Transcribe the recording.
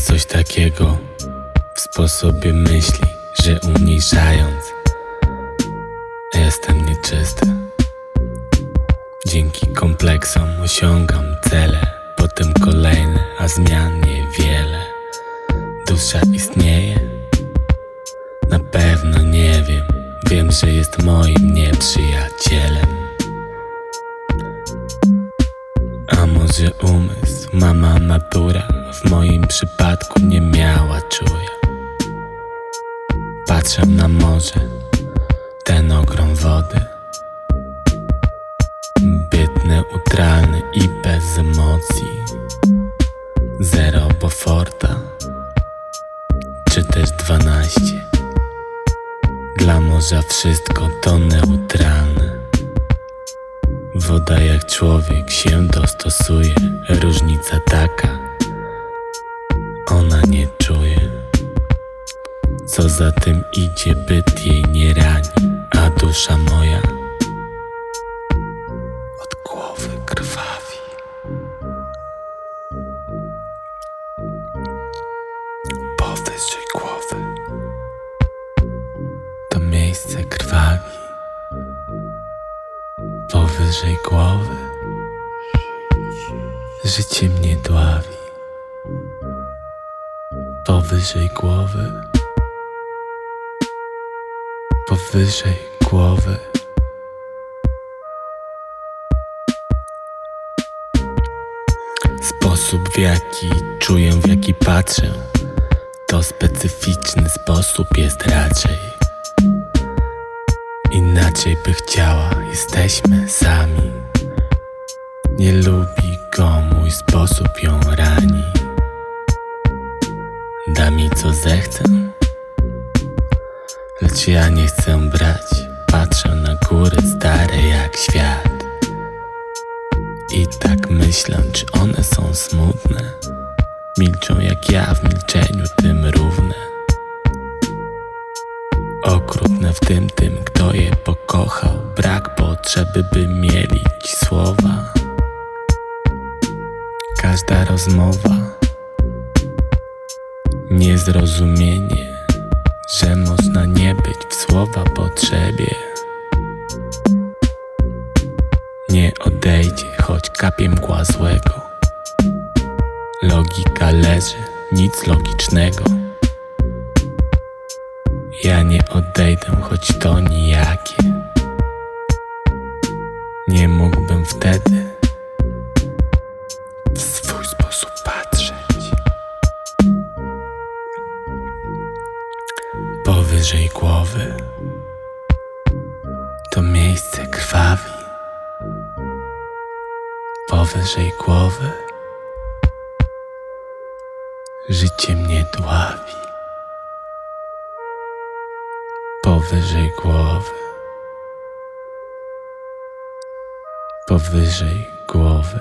coś takiego w sposobie myśli, że umniejszając jestem nieczysty. Dzięki kompleksom osiągam cele, potem kolejne, a zmian niewiele. Dusza istnieje? Na pewno nie wiem, wiem, że jest moim nieprzyjacielem. A może umysł, mama natura w moim przypadku nie miała czuja. Patrzę na morze, ten ogrom wody. Byt neutralny i bez emocji. Zero Boforta, czy też dwanaście. Dla morza wszystko to neutralne. Woda jak człowiek się dostosuje, różnica taka, Co za tym idzie, byt jej nie rani, a dusza moja od głowy krwawi. Powyżej głowy to miejsce krwawi. Powyżej głowy życie mnie dławi. Powyżej głowy, powyżej głowy. Sposób w jaki czuję, w jaki patrzę, to specyficzny sposób jest raczej. Inaczej by chciała, jesteśmy sami. Nie lubi go, mój sposób ją rani. Da mi co zechcę, ja nie chcę brać. Patrzę na góry stare jak świat. I tak myślę, czy one są smutne. Milczą jak ja w milczeniu tym równe. Okrutne w tym tym, kto je pokochał. Brak potrzeby, by mielić słowa. Każda rozmowa, niezrozumienie, że można nie być w słowa potrzebie. Nie odejdzie, choć kapie mgła złego. Logika leży, nic logicznego. Ja nie odejdę, choć to nijakie. Głowy to miejsce krwawi. Powyżej głowy życie mnie dławi. Powyżej głowy, powyżej głowy.